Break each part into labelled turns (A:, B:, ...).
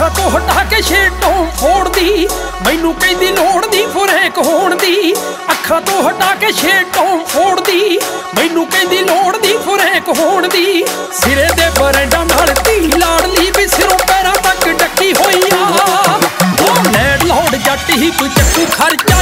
A: ਅੱਖਾਂ ਤੋਂ ਹਟਾ ਕੇ ਛੇਟੋਂ ਫੋੜਦੀ, ਮੈਨੂੰ ਕਹਿੰਦੀ ਲੋੜ ਦੀ ਫੁਰੇਕ ਹੋਣ ਦੀ। ਅੱਖਾਂ ਤੋਂ ਹਟਾ ਕੇ ਛੇਟੋਂ ਫੋੜਦੀ, ਮੈਨੂੰ ਕਹਿੰਦੀ ਲੋੜ ਦੀ ਫੁਰੇਕ ਹੋਣ ਦੀ। ਸਿਰੇ ਦੇ ਬਰੰਡਾਂ ਨਾਲ ਧੀ ਲਾੜਲੀ ਵੀ ਸਿਰੋਂ ਪੈਰਾਂ ਤੱਕ ਡੱਕੀ ਹੋਈ ਆ। ਉਹ ਲੈਡ ਲੋੜ ਜੱਟ ਹੀ ਕੋਈ ਚੱਕੂ ਖਰਚਾ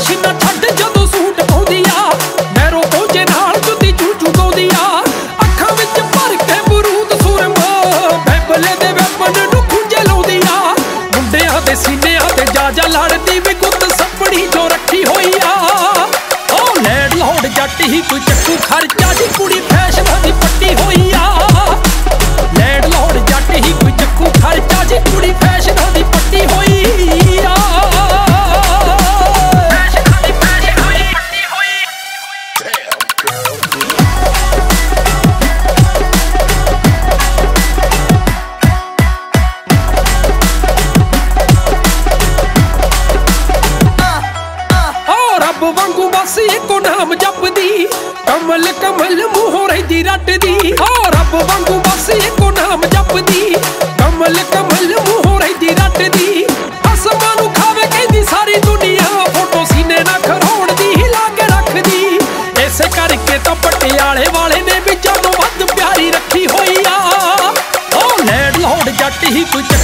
A: ਜਿੰਨਾ ਸ਼ਿੰਨਾ ਛੱਡ ਜਦੋਂ ਸੂਟ ਪਾਉਂਦੀ ਆ ਨਹਿਰੋਂ ਪਹੁੰਚੇ ਨਾਲ ਜੁੱਤੀ ਚੂ ਚੂ ਆ ਅੱਖਾਂ ਵਿੱਚ ਭਰ ਕੇ ਬਰੂਦ ਸੁਰਮਾ, ਬੈਬਲੇ ਦੇ ਵੈਪਨ ਨੂੰ ਖੁੰਝੇ ਲਾਉਂਦੀ ਆ ਮੁੰਡਿਆਂ ਦੇ ਸੀਨਿਆਂ ਤੇ ਜਾ ਜਾ ਲੜਦੀ ਵੀ ਗੁੱਤ ਸੱਪੜੀ ਜੋ ਰੱਖੀ ਹੋਈ ਆ। ਉਹ ਲੈਡ ਲੋੜ ਜੱਟ ਹੀ ਕੋਈ ਵਾਂਗੂ ਬਸ ਇੱਕੋ ਨਾਮ ਜਪਦੀ ਕਮਲ ਕਮਲ ਮੂੰਹੋਂ ਰਹਿਦੀ ਰੱਟਦੀ। ਓ ਰੱਬ ਵਾਂਗੂ ही कुछ